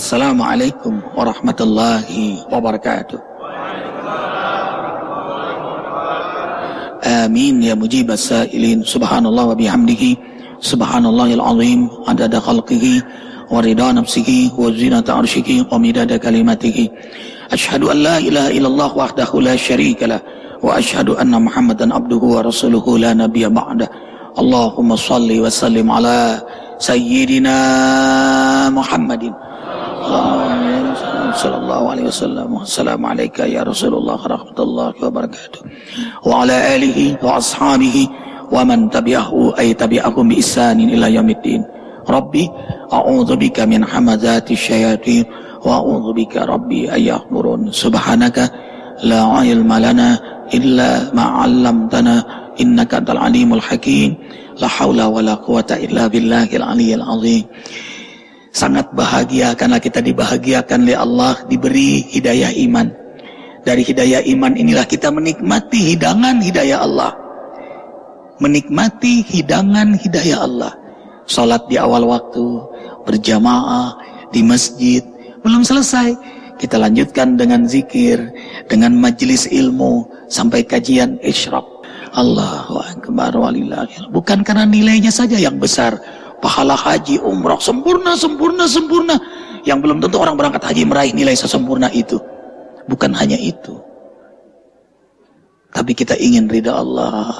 السلام عليكم ورحمة الله وبركاته. آمين يا مجيب السائلين. سبحان الله وبحمده. سبحان الله العظيم. عدد خلقه ورضا نفسه وزينة عرشه ومداد كلماته. أشهد أن لا إله إلا الله وحده لا شريك له. وأشهد أن محمدا عبده ورسوله لا نبي بعده. اللهم صل وسلم على سيدنا محمد. Sayyidina Muhammadin. Sallallahu alaihi wasallam. Assalamualaikum ya Rasulullah warahmatullahi wabarakatuh. Wa ala alihi wa ashabihi wa man tabi'ahu ay tabi'ahum bi ihsanin ila yaumiddin. Rabbi a'udzu bika min hamazati syayatin wa a'udzu bika rabbi ay yahdurun. Subhanaka la ilma lana illa ma 'allamtana innaka antal alimul hakim. La haula wa la quwata illa billahil aliyyil azim. Sangat bahagia karena kita dibahagiakan oleh Allah diberi hidayah iman. Dari hidayah iman inilah kita menikmati hidangan hidayah Allah. Menikmati hidangan hidayah Allah. Salat di awal waktu, berjamaah di masjid, belum selesai. Kita lanjutkan dengan zikir, dengan majelis ilmu sampai kajian isyraq. Allahu akbar walillahil. Bukan karena nilainya saja yang besar, pahala haji, umrah sempurna, sempurna, sempurna. Yang belum tentu orang berangkat haji meraih nilai sesempurna itu. Bukan hanya itu. Tapi kita ingin ridha Allah.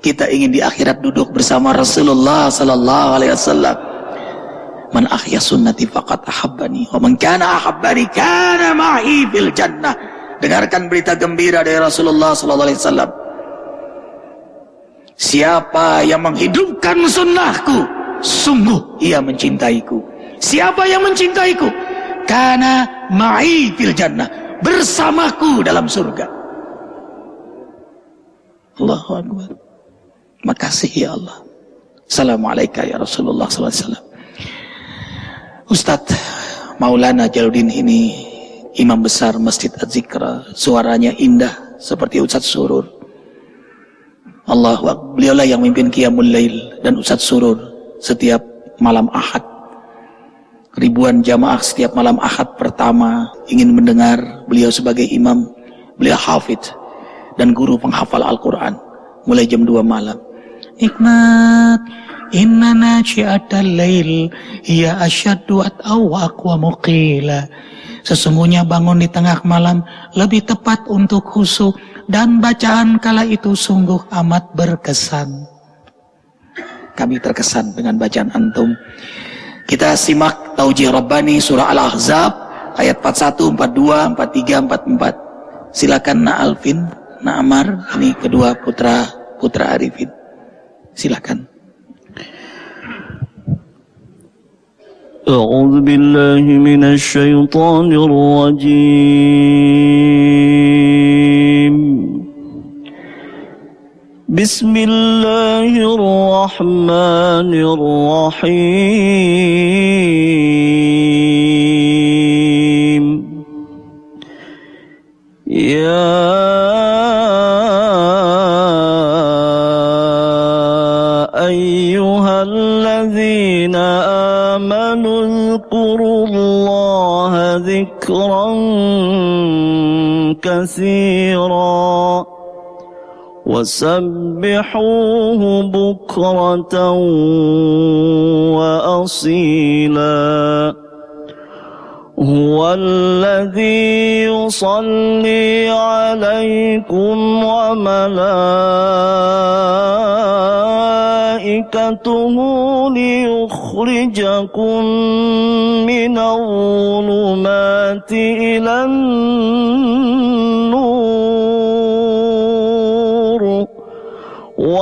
Kita ingin di akhirat duduk bersama Rasulullah sallallahu alaihi wasallam. Man ahya sunnati faqat ahabbani wa man kana ahabbani kana ma'i fil jannah. Dengarkan berita gembira dari Rasulullah sallallahu alaihi wasallam. Siapa yang menghidupkan sunnahku, sungguh ia mencintaiku. Siapa yang mencintaiku? Karena ma'i fil jannah. Bersamaku dalam surga. Allahu Akbar. Makasih ya Allah. Assalamualaikum ya Rasulullah SAW. Ustadz Maulana Jaludin ini imam besar Masjid Az-Zikra. Suaranya indah seperti Ustadz Surur. Allah beliaulah yang memimpin Qiyamul Lail dan Ustadz Surur setiap malam Ahad. Ribuan jamaah setiap malam Ahad pertama ingin mendengar beliau sebagai imam. Beliau hafid dan guru penghafal Al-Quran mulai jam 2 malam. Nikmat Inna naji'atal lail hiya asyaddu at'aw aqwa muqila. Sesungguhnya bangun di tengah malam lebih tepat untuk khusyuk dan bacaan kala itu sungguh amat berkesan Kami terkesan dengan bacaan antum. Kita simak Taujih Rabbani surah Al-Ahzab ayat 41, 42, 43, 44. Silakan Na Alvin, Na Amar, ini kedua putra putra Arifin. Silakan. أعوذ بالله من الشيطان الرجيم بسم الله الرحمن الرحيم. يا أيها الذين آمنوا اذكروا الله ذكرا كثيرا. وسبحوه بكرة وأصيلا. هو الذي يصلي عليكم وملائكته ليخرجكم من الظلمات إلى النور.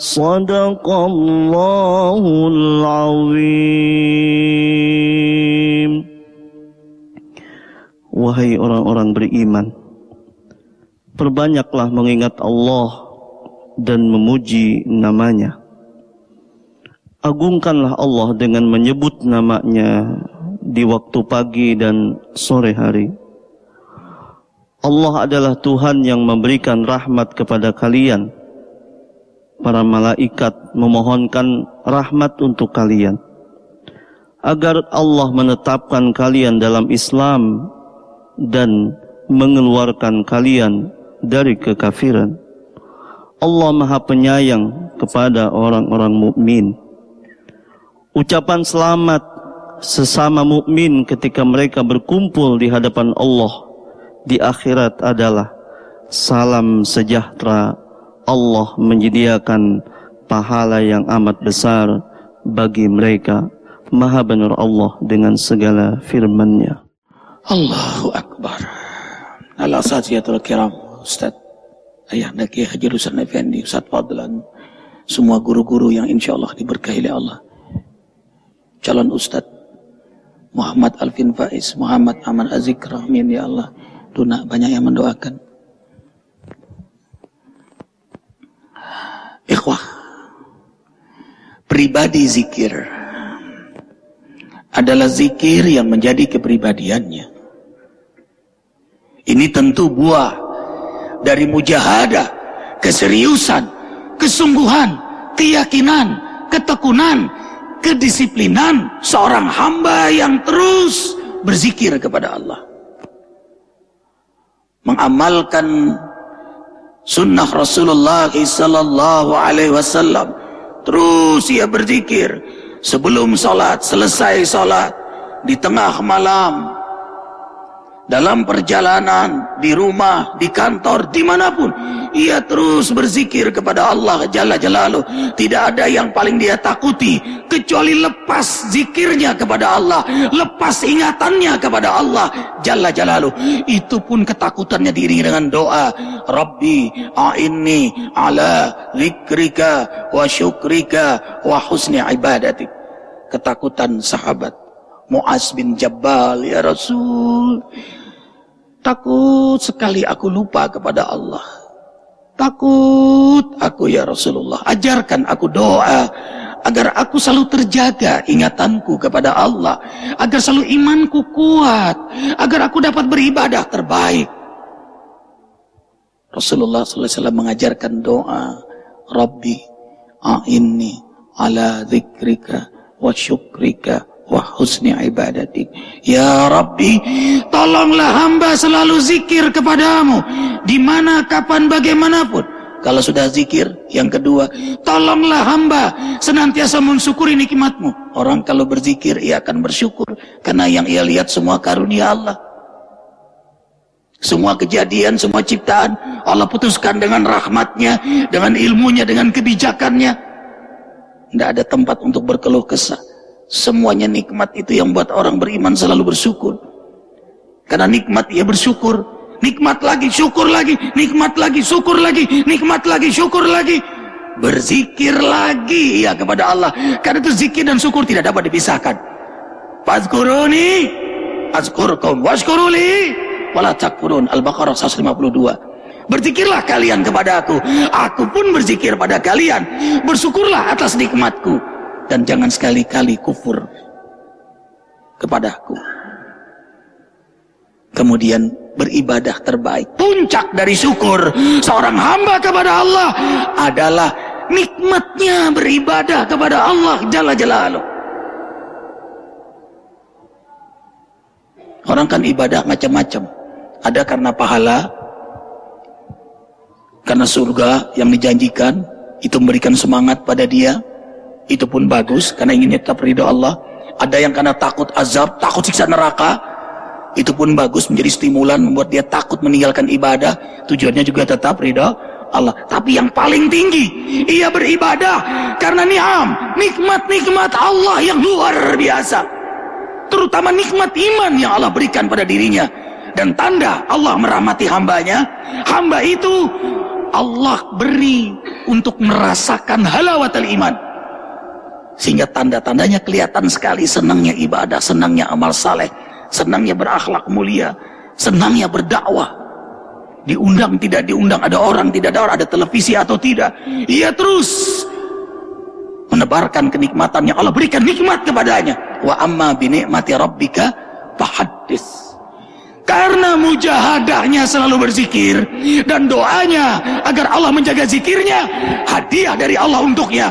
صدق الله العظيم Wahai orang-orang beriman Perbanyaklah mengingat Allah dan memuji namanya. Agungkanlah Allah dengan menyebut namanya di waktu pagi dan sore hari. Allah adalah Tuhan yang memberikan rahmat kepada kalian. Para malaikat memohonkan rahmat untuk kalian. Agar Allah menetapkan kalian dalam Islam dan mengeluarkan kalian dari kekafiran. Allah Maha Penyayang kepada orang-orang mukmin. Ucapan selamat sesama mukmin ketika mereka berkumpul di hadapan Allah di akhirat adalah salam sejahtera Allah menyediakan pahala yang amat besar bagi mereka. Maha benar Allah dengan segala firman-Nya. Allahu Akbar. Ala sajiyatul kiram Ustaz. Ayah Naki Haji Rusan Effendi Ustaz Fadlan. Semua guru-guru yang insya Allah diberkahi oleh Allah. Calon Ustaz Muhammad Alvin Faiz Muhammad Aman Azikra amin ya Allah. Tuna banyak yang mendoakan. Ikhwah, pribadi zikir adalah zikir yang menjadi kepribadiannya. Ini tentu buah dari mujahadah, keseriusan, kesungguhan, keyakinan, ketekunan, kedisiplinan seorang hamba yang terus berzikir kepada Allah mengamalkan sunnah Rasulullah sallallahu alaihi wasallam. Terus ia berzikir. Sebelum salat selesai salat di tengah malam dalam perjalanan, di rumah, di kantor, di mana pun. Ia terus berzikir kepada Allah Jalla Jalaluh. Tidak ada yang paling dia takuti. Kecuali lepas zikirnya kepada Allah. Lepas ingatannya kepada Allah Jalla Jalaluh. Itu pun ketakutannya diri dengan doa. Rabbi a'inni ala zikrika wa syukrika wa husni ibadatik. Ketakutan sahabat. Muaz bin Jabal ya Rasul Takut sekali aku lupa kepada Allah. Takut aku ya Rasulullah. Ajarkan aku doa. Agar aku selalu terjaga ingatanku kepada Allah. Agar selalu imanku kuat. Agar aku dapat beribadah terbaik. Rasulullah SAW mengajarkan doa. Rabbi a'inni ala zikrika wa syukrika wa husni ibadatik. Ya Rabbi, tolonglah hamba selalu zikir kepadamu. Di mana, kapan, bagaimanapun. Kalau sudah zikir, yang kedua, tolonglah hamba senantiasa mensyukuri nikmatmu. Orang kalau berzikir, ia akan bersyukur. Karena yang ia lihat semua karunia Allah. Semua kejadian, semua ciptaan, Allah putuskan dengan rahmatnya, dengan ilmunya, dengan kebijakannya. Tidak ada tempat untuk berkeluh kesah. Semuanya nikmat itu yang buat orang beriman selalu bersyukur. Karena nikmat ia bersyukur. Nikmat lagi, syukur lagi. Nikmat lagi, syukur lagi. Nikmat lagi, syukur lagi. Berzikir lagi ya kepada Allah. Karena itu zikir dan syukur tidak dapat dipisahkan. Fazkuruni azkurkum washkuruli wala. Al-Baqarah 152. Berzikirlah kalian kepada aku. Aku pun berzikir pada kalian. Bersyukurlah atas nikmatku dan jangan sekali-kali kufur kepadaku. Kemudian beribadah terbaik. Puncak dari syukur seorang hamba kepada Allah adalah nikmatnya beribadah kepada Allah Jalla Jalaluh. Orang kan ibadah macam-macam. Ada karena pahala, karena surga yang dijanjikan, itu memberikan semangat pada dia itu pun bagus karena ingin tetap ridho Allah. Ada yang karena takut azab takut siksa neraka itu pun bagus menjadi stimulan membuat dia takut meninggalkan ibadah. Tujuannya juga tetap ridho Allah. Tapi yang paling tinggi ia beribadah karena ni'am nikmat-nikmat Allah yang luar biasa. Terutama nikmat iman yang Allah berikan pada dirinya. Dan tanda Allah merahmati hambanya hamba itu Allah beri untuk merasakan halawatul iman sehingga tanda-tandanya kelihatan sekali senangnya ibadah, senangnya amal saleh, senangnya berakhlak mulia, senangnya berdakwah. Diundang tidak diundang, ada orang tidak ada orang, ada televisi atau tidak. Ia terus menebarkan kenikmatan yang Allah berikan nikmat kepadanya. Wa amma binikmati rabbika fahaddis. Karena mujahadahnya selalu berzikir dan doanya agar Allah menjaga zikirnya, hadiah dari Allah untuknya.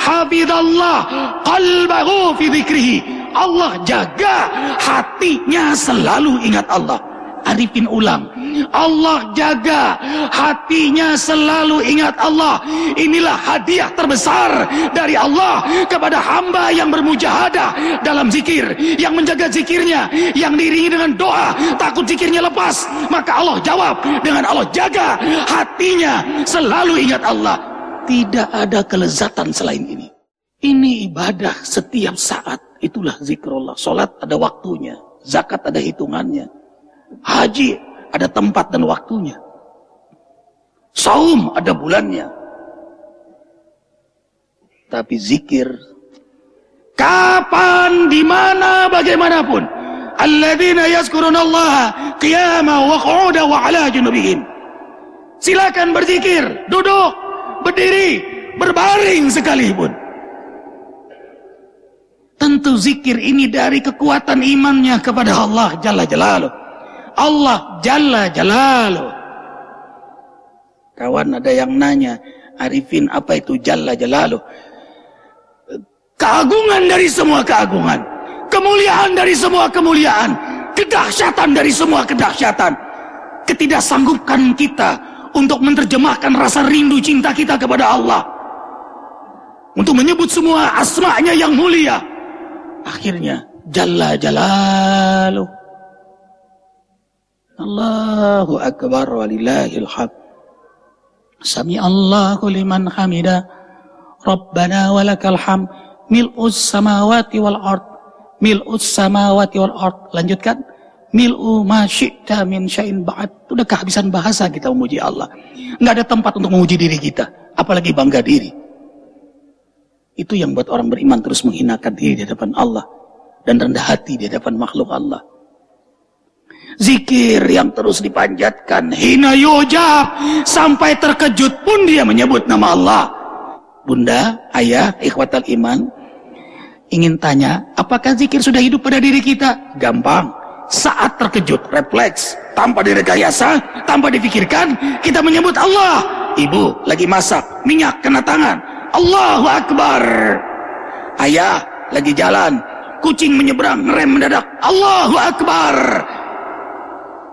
Hafidallah qalbahu fi dzikrihi. Allah jaga hatinya selalu ingat Allah. Arifin ulang. Allah jaga hatinya selalu ingat Allah. Inilah hadiah terbesar dari Allah kepada hamba yang bermujahadah dalam zikir, yang menjaga zikirnya, yang diiringi dengan doa, takut zikirnya lepas, maka Allah jawab dengan Allah jaga hatinya selalu ingat Allah. Tidak ada kelezatan selain ini. Ini ibadah setiap saat. Itulah zikrullah. Salat ada waktunya. Zakat ada hitungannya. Haji ada tempat dan waktunya. Saum ada bulannya. Tapi zikir kapan, di mana, bagaimanapun. Alladzina yazkurunallaha qiyama wa qu'uda wa ala junubihim. Silakan berzikir, duduk, berdiri, berbaring sekalipun. Tentu zikir ini dari kekuatan imannya kepada Allah Jalla Jalaluh. Allah Jalla Jalalu. Kawan ada yang nanya, Arifin apa itu Jalla Jalalu? Keagungan dari semua keagungan. Kemuliaan dari semua kemuliaan. Kedahsyatan dari semua kedahsyatan. Ketidaksanggupan kita untuk menerjemahkan rasa rindu cinta kita kepada Allah. Untuk menyebut semua asma'nya yang mulia. Akhirnya, Jalla Jalaluh. Allahu Akbar walillahil hamd. Sami Allahu liman hamida. Rabbana walakal hamd. Mil'us samawati wal ard. Mil'us samawati wal ard. Lanjutkan. Mil'u ma syi'ta min syai'in ba'd. Itu udah kehabisan bahasa kita memuji Allah. Nggak ada tempat untuk memuji diri kita. Apalagi bangga diri. Itu yang buat orang beriman terus menghinakan diri di hadapan Allah. Dan rendah hati di hadapan makhluk Allah. Zikir yang terus dipanjatkan. Hina yujab. Sampai terkejut pun dia menyebut nama Allah. Bunda, ayah, ikhwatal iman. Ingin tanya, apakah zikir sudah hidup pada diri kita? Gampang. Saat terkejut, refleks. Tanpa direkayasa, tanpa dipikirkan, kita menyebut Allah. Ibu lagi masak, minyak kena tangan. Allahu Akbar. Ayah lagi jalan, kucing menyeberang, rem mendadak. Allahu Akbar.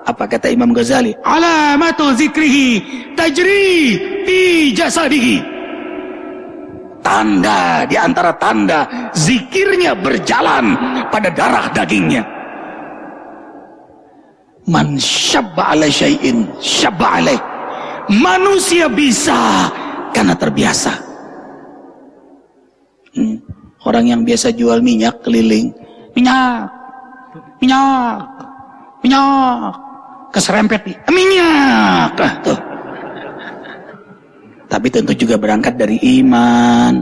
Apa kata Imam Ghazali? Alamatu zikrihi tajri fi jasadihi. Tanda di antara tanda zikirnya berjalan pada darah dagingnya. Man syabba ala syai'in syabba alaih. Manusia bisa karena terbiasa. Hmm. Orang yang biasa jual minyak keliling. Minyak, minyak, minyak, keserempet nih minyak. Ah, tuh. Tapi tentu juga berangkat dari iman.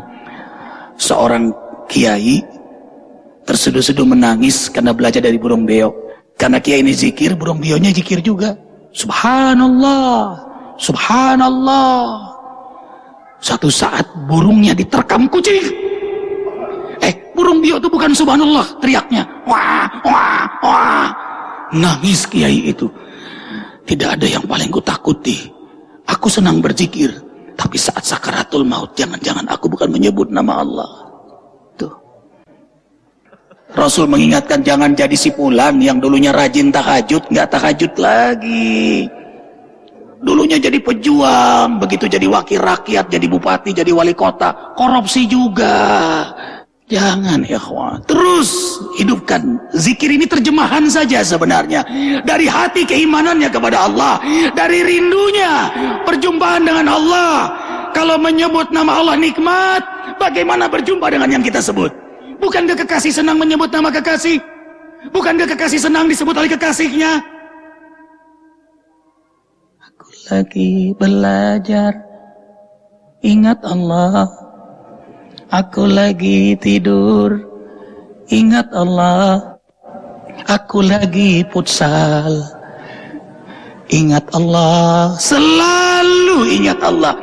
Seorang kiai terseduh-seduh menangis karena belajar dari burung beo. Karena kiai ini zikir burung beonya zikir juga. Subhanallah subhanallah. Satu saat burungnya diterkam kucing. Eh burung bio itu bukan subhanallah teriaknya. Wah wah wah. Nangis kiai itu tidak ada yang paling kutakuti. Aku senang berzikir. Tapi saat sakaratul maut, jangan-jangan aku bukan menyebut nama Allah. Tuh. Rasul mengingatkan jangan jadi si pulan yang dulunya rajin tahajud, nggak tahajud lagi. Dulunya jadi pejuang, begitu jadi wakil rakyat, jadi bupati, jadi wali kota, korupsi juga. Jangan ikhwan. Terus hidupkan. Zikir ini terjemahan saja sebenarnya. Dari hati keimanannya kepada Allah. Dari rindunya perjumpaan dengan Allah. Kalau menyebut nama Allah nikmat, bagaimana berjumpa dengan yang kita sebut? Bukankah kekasih senang menyebut nama kekasih? Bukankah kekasih senang disebut oleh kekasihnya? Aku lagi belajar. Ingat Allah Aku lagi tidur, ingat Allah. Aku lagi putsal, Ingat Allah, selalu ingat Allah.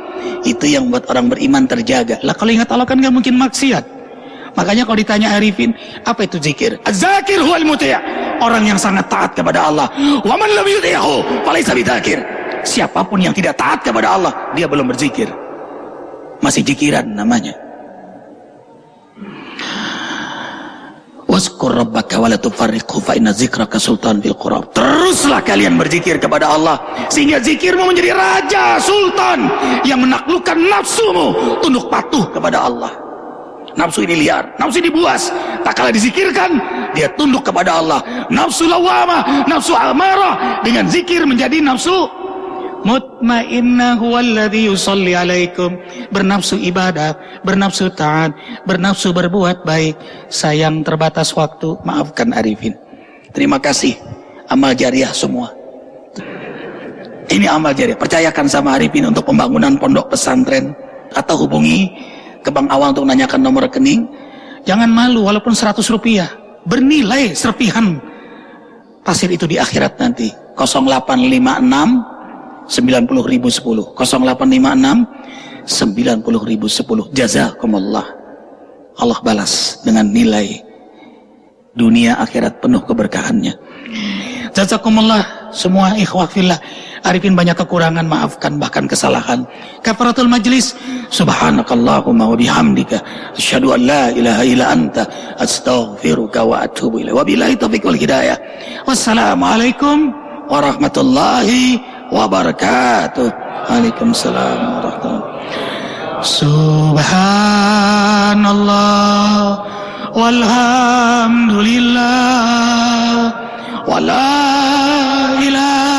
Itu yang buat orang beriman terjaga. Lah kalau ingat Allah kan nggak mungkin maksiat. Makanya kalau ditanya Arifin, apa itu zikir? Zakir huwal muti' Orang yang sangat taat kepada Allah. Wa man lam yuti'hu falaysa bidzakir. Siapa pun yang tidak taat kepada Allah, dia belum berzikir. Masih zikiran namanya. Waskur rabbaka wa la tufarriqhu fa inna zikraka sultan bil qurab. Teruslah kalian berzikir kepada Allah sehingga zikirmu menjadi raja sultan yang menaklukkan nafsumu tunduk patuh kepada Allah. Nafsu ini liar, nafsu ini buas. Tak kalah dizikirkan, dia tunduk kepada Allah. Nafsu lawama, nafsu amarah dengan zikir menjadi nafsu mutmainnah huwallazi yusalli alaikum. Bernafsu ibadah bernafsu taat bernafsu berbuat baik. Sayang terbatas waktu. Maafkan Arifin. Terima kasih. Amal jariah semua. Ini amal jariah. Percayakan sama Arifin untuk pembangunan pondok pesantren. Atau hubungi ke Bank Awal untuk menanyakan nomor rekening. Jangan malu walaupun 100 rupiah. Bernilai serpihan. Pasir itu di akhirat nanti. 0856 90 ribu 10 0856 90 ribu 10 jazakumullah. Allah balas dengan nilai dunia akhirat penuh keberkahannya. Jazakumullah. Semua ikhwah fillah Arifin banyak kekurangan maafkan bahkan kesalahan. Kafaratul majlis. Subhanakallahumma wa bihamdika. Asyhadu an la ilaha illa anta. Astaghfiruka wa atubu ilaik wabillahi taufiq wal hidayah. Wassalamualaikum warahmatullahi wabarakatuh. Waalaikumsalam warahmatullahi Subhanallah walhamdulillah wala ilaha illallah wallah